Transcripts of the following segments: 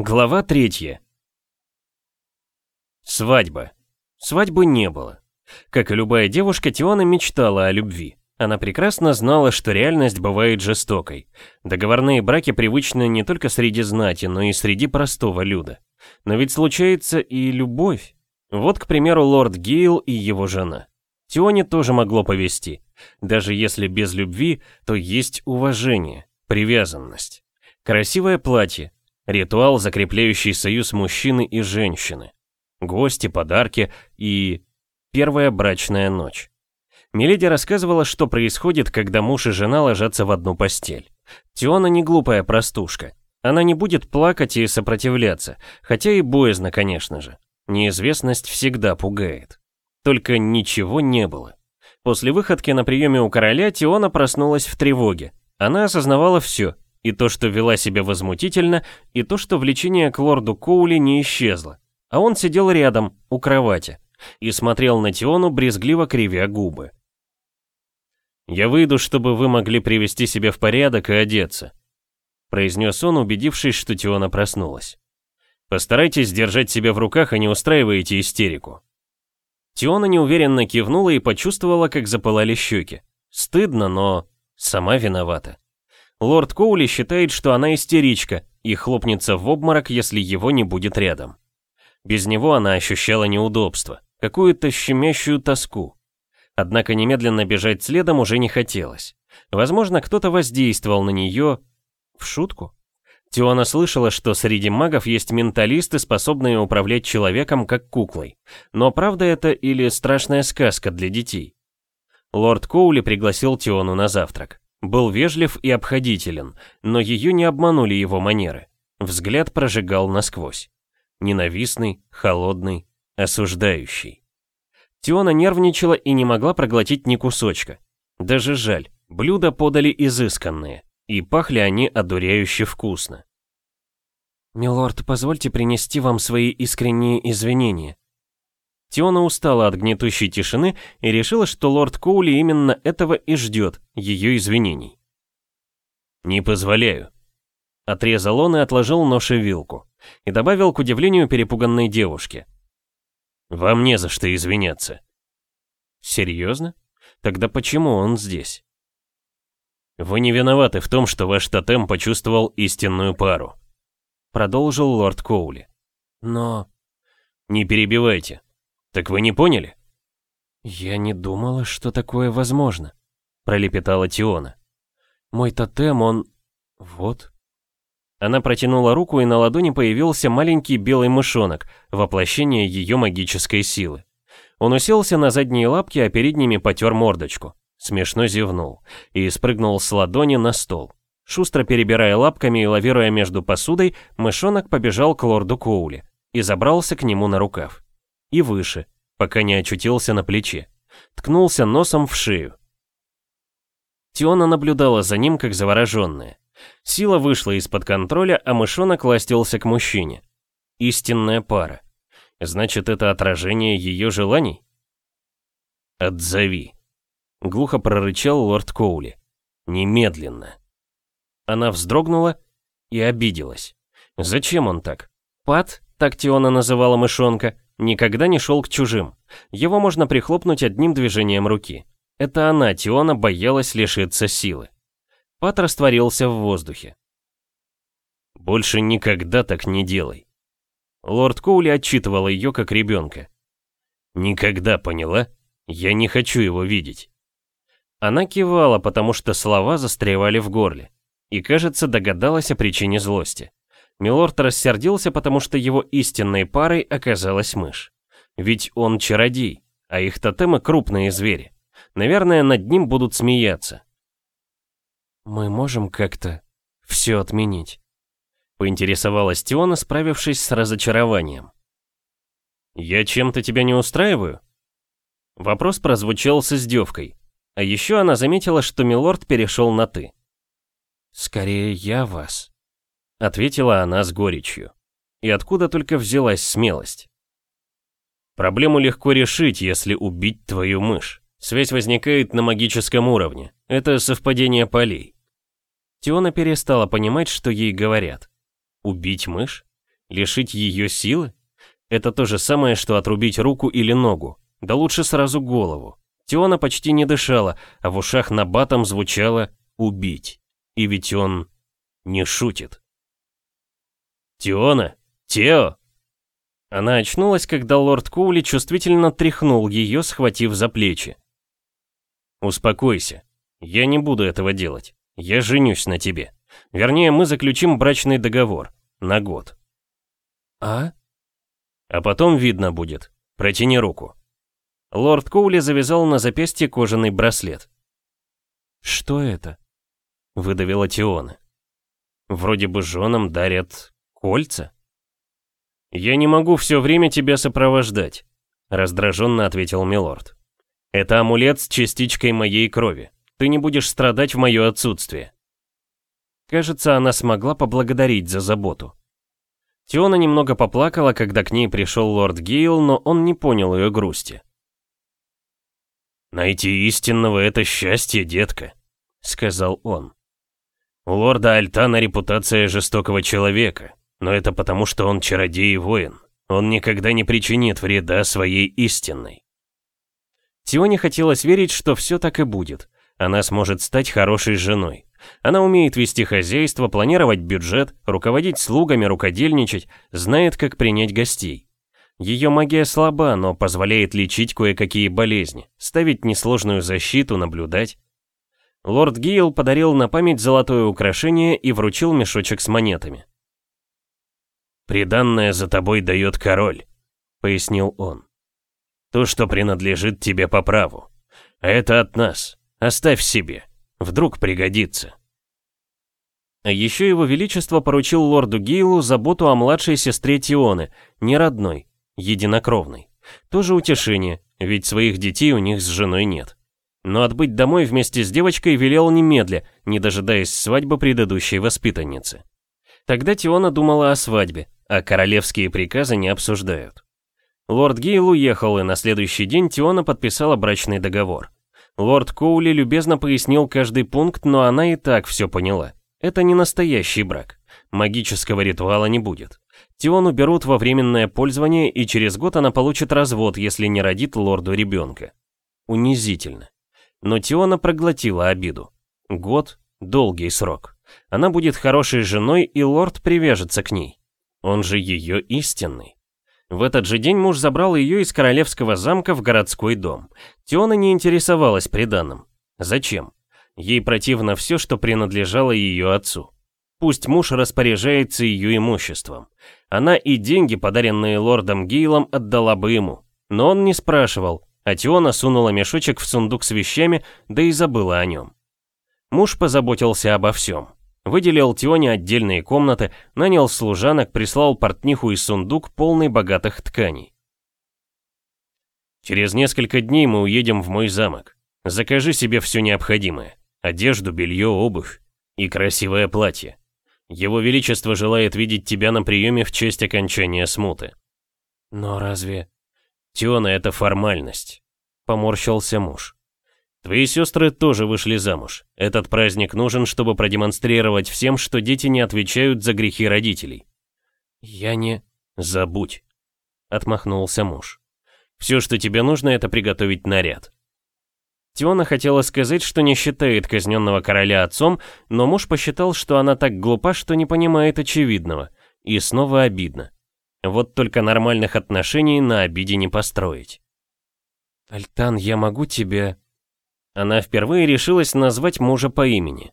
Глава третья. Свадьба. Свадьбы не было. Как и любая девушка, Тиона мечтала о любви. Она прекрасно знала, что реальность бывает жестокой. Договорные браки привычны не только среди знати, но и среди простого люда. Но ведь случается и любовь. Вот, к примеру, лорд Гейл и его жена. Тионе тоже могло повести. Даже если без любви, то есть уважение, привязанность. Красивое платье, ритуал, закрепляющий союз мужчины и женщины. Гости, подарки и... первая брачная ночь. Миледи рассказывала, что происходит, когда муж и жена ложатся в одну постель. Тиона не глупая простушка. Она не будет плакать и сопротивляться, хотя и боязно, конечно же. Неизвестность всегда пугает. Только ничего не было. После выходки на приеме у короля Тиона проснулась в тревоге. Она осознавала все, и то, что вела себя возмутительно, и то, что влечение к лорду Коули не исчезло. А он сидел рядом, у кровати, и смотрел на Тиону, брезгливо кривя губы. «Я выйду, чтобы вы могли привести себя в порядок и одеться», произнес он, убедившись, что Тиона проснулась. «Постарайтесь держать себя в руках и не устраивайте истерику». Тиона неуверенно кивнула и почувствовала, как запылали щеки. Стыдно, но сама виновата. Лорд Коули считает, что она истеричка и хлопнется в обморок, если его не будет рядом. Без него она ощущала неудобство, какую-то щемящую тоску. Однако немедленно бежать следом уже не хотелось. Возможно, кто-то воздействовал на нее в шутку. Тиона слышала, что среди магов есть менталисты, способные управлять человеком как куклой. Но правда это или страшная сказка для детей? Лорд Коули пригласил Тиону на завтрак. Был вежлив и обходителен, но ее не обманули его манеры. Взгляд прожигал насквозь. Ненавистный, холодный, осуждающий. Тиона нервничала и не могла проглотить ни кусочка. Даже жаль, блюда подали изысканные, и пахли они одуряюще вкусно. «Милорд, позвольте принести вам свои искренние извинения». Тиона устала от гнетущей тишины и решила, что лорд Коули именно этого и ждет, ее извинений. «Не позволяю», — отрезал он и отложил нож и вилку, и добавил к удивлению перепуганной девушке. Вам не за что извиняться. Серьезно? Тогда почему он здесь? Вы не виноваты в том, что ваш тотем почувствовал истинную пару. Продолжил лорд Коули. Но... Не перебивайте. Так вы не поняли? Я не думала, что такое возможно. Пролепетала Тиона. Мой тотем, он... Вот, она протянула руку, и на ладони появился маленький белый мышонок, воплощение ее магической силы. Он уселся на задние лапки, а передними потер мордочку. Смешно зевнул и спрыгнул с ладони на стол. Шустро перебирая лапками и лавируя между посудой, мышонок побежал к лорду Коули и забрался к нему на рукав. И выше, пока не очутился на плече. Ткнулся носом в шею. Тиона наблюдала за ним, как завороженная. Сила вышла из-под контроля, а мышонок ластился к мужчине. Истинная пара. Значит, это отражение ее желаний? «Отзови», — глухо прорычал лорд Коули. «Немедленно». Она вздрогнула и обиделась. Зачем он так? Пат, так Тиона называла мышонка, никогда не шел к чужим. Его можно прихлопнуть одним движением руки. Это она, Тиона, боялась лишиться силы. Пат растворился в воздухе. «Больше никогда так не делай». Лорд Коули отчитывал ее как ребенка. «Никогда, поняла? Я не хочу его видеть». Она кивала, потому что слова застревали в горле. И, кажется, догадалась о причине злости. Милорд рассердился, потому что его истинной парой оказалась мышь. Ведь он чародей, а их тотемы крупные звери. Наверное, над ним будут смеяться. «Мы можем как-то все отменить?» Поинтересовалась Тиона, справившись с разочарованием. «Я чем-то тебя не устраиваю?» Вопрос прозвучал с издевкой. А еще она заметила, что Милорд перешел на «ты». «Скорее я вас», — ответила она с горечью. И откуда только взялась смелость? Проблему легко решить, если убить твою мышь. Связь возникает на магическом уровне. Это совпадение полей. Тиона перестала понимать, что ей говорят. Убить мышь? Лишить ее силы? Это то же самое, что отрубить руку или ногу. Да лучше сразу голову. Теона почти не дышала, а в ушах на батом звучало «убить». И ведь он не шутит. «Теона! Тео!» Она очнулась, когда лорд Коули чувствительно тряхнул ее, схватив за плечи. «Успокойся. Я не буду этого делать. Я женюсь на тебе. Вернее, мы заключим брачный договор. На год». «А?» «А потом видно будет. Протяни руку». Лорд Коули завязал на запястье кожаный браслет. «Что это?» — выдавила Тиона. «Вроде бы женам дарят кольца?» «Я не могу все время тебя сопровождать», — раздраженно ответил Милорд. «Это амулет с частичкой моей крови. Ты не будешь страдать в мое отсутствие». Кажется, она смогла поблагодарить за заботу. Тиона немного поплакала, когда к ней пришел лорд Гейл, но он не понял ее грусти. «Найти истинного — это счастье, детка», — сказал он. «У лорда Альтана репутация жестокого человека, но это потому, что он чародей и воин. Он никогда не причинит вреда своей истинной». Тионе хотелось верить, что все так и будет. Она сможет стать хорошей женой. Она умеет вести хозяйство, планировать бюджет, руководить слугами, рукодельничать, знает, как принять гостей. Ее магия слаба, но позволяет лечить кое-какие болезни, ставить несложную защиту, наблюдать. Лорд Гейл подарил на память золотое украшение и вручил мешочек с монетами. «Приданное за тобой дает король», — пояснил он. «То, что принадлежит тебе по праву. А это от нас. Оставь себе. Вдруг пригодится». А еще его величество поручил лорду Гейлу заботу о младшей сестре Тионы, не родной, единокровной. Тоже утешение, ведь своих детей у них с женой нет. Но отбыть домой вместе с девочкой велел немедля, не дожидаясь свадьбы предыдущей воспитанницы. Тогда Тиона думала о свадьбе, а королевские приказы не обсуждают. Лорд Гейл уехал, и на следующий день Тиона подписала брачный договор. Лорд Коули любезно пояснил каждый пункт, но она и так все поняла. Это не настоящий брак. Магического ритуала не будет. Тиону берут во временное пользование, и через год она получит развод, если не родит лорду ребенка. Унизительно. Но Тиона проглотила обиду. Год – долгий срок. Она будет хорошей женой, и лорд привяжется к ней. Он же ее истинный. В этот же день муж забрал ее из королевского замка в городской дом. Теона не интересовалась приданным. Зачем? Ей противно все, что принадлежало ее отцу. Пусть муж распоряжается ее имуществом. Она и деньги, подаренные лордом Гейлом, отдала бы ему. Но он не спрашивал, а Теона сунула мешочек в сундук с вещами, да и забыла о нем. Муж позаботился обо всем. Выделил Тионе отдельные комнаты, нанял служанок, прислал портниху и сундук, полный богатых тканей. «Через несколько дней мы уедем в мой замок. Закажи себе все необходимое. Одежду, белье, обувь и красивое платье. Его Величество желает видеть тебя на приеме в честь окончания смуты». «Но разве...» «Тиона, это формальность», — поморщился муж. Твои сестры тоже вышли замуж. Этот праздник нужен, чтобы продемонстрировать всем, что дети не отвечают за грехи родителей. Я не... Забудь. Отмахнулся муж. Все, что тебе нужно, это приготовить наряд. Тиона хотела сказать, что не считает казненного короля отцом, но муж посчитал, что она так глупа, что не понимает очевидного. И снова обидно. Вот только нормальных отношений на обиде не построить. «Альтан, я могу тебе...» Она впервые решилась назвать мужа по имени.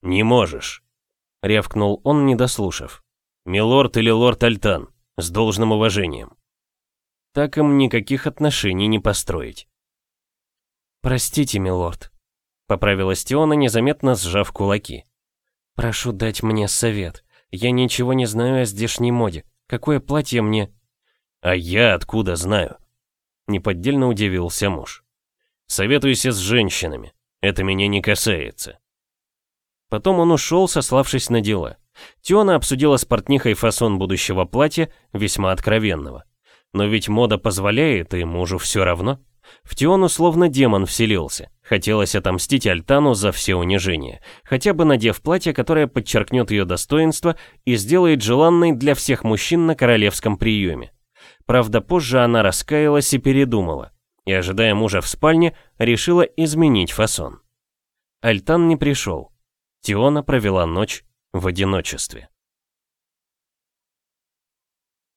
«Не можешь», — рявкнул он, не дослушав. «Милорд или лорд Альтан, с должным уважением». Так им никаких отношений не построить. «Простите, милорд», — поправилась Теона, незаметно сжав кулаки. «Прошу дать мне совет. Я ничего не знаю о здешней моде. Какое платье мне...» «А я откуда знаю?» Неподдельно удивился муж. Советуйся с женщинами. Это меня не касается. Потом он ушел, сославшись на дела. Тиона обсудила с портнихой фасон будущего платья, весьма откровенного. Но ведь мода позволяет, и мужу все равно. В Тиону словно демон вселился, Хотелось отомстить Альтану за все унижения, хотя бы надев платье, которое подчеркнет ее достоинство и сделает желанной для всех мужчин на королевском приеме. Правда, позже она раскаялась и передумала, и, ожидая мужа в спальне, решила изменить фасон. Альтан не пришел. Тиона провела ночь в одиночестве.